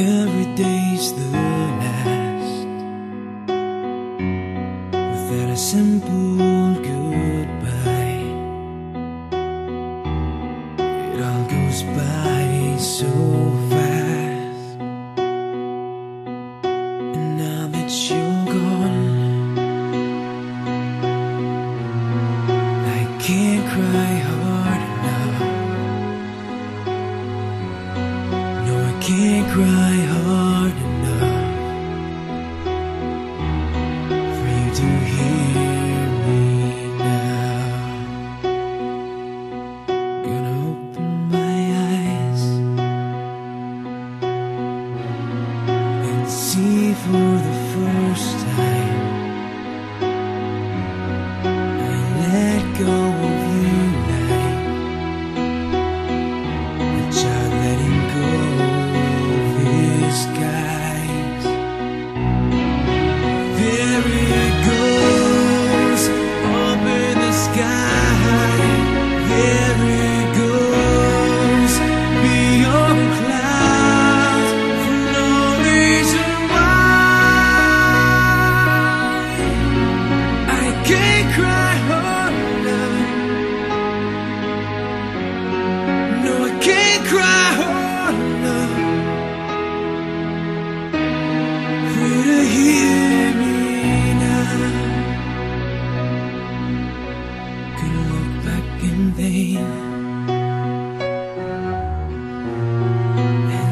Every day's the last. Without a simple goodbye It all goes by so fast. And now that you're gone I can't cry. Cry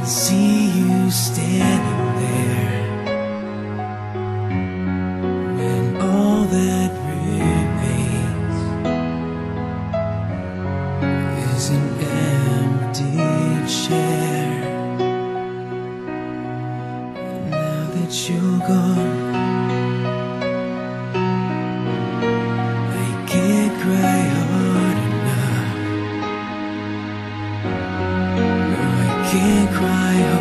see you standing there when all that remains is an empty chair. and Now that you're gone, No, I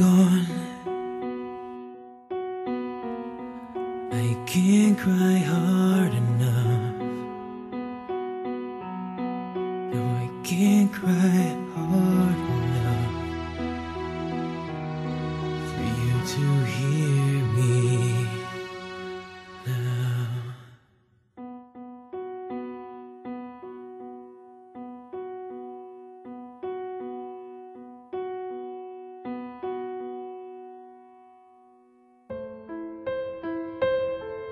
gone, I can't cry hard enough. No, I can't cry hard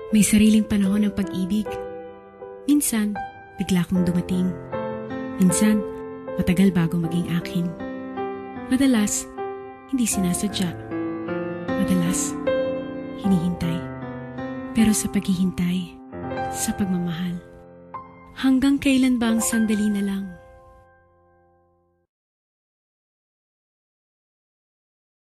May sariling panahon ng pag-ibig. Minsan, bigla kong dumating. Minsan, matagal bago maging akin. Madalas, hindi sinasadya. Madalas, hinihintay. Pero sa paghihintay, sa pagmamahal, hanggang kailan ba ang sandali na lang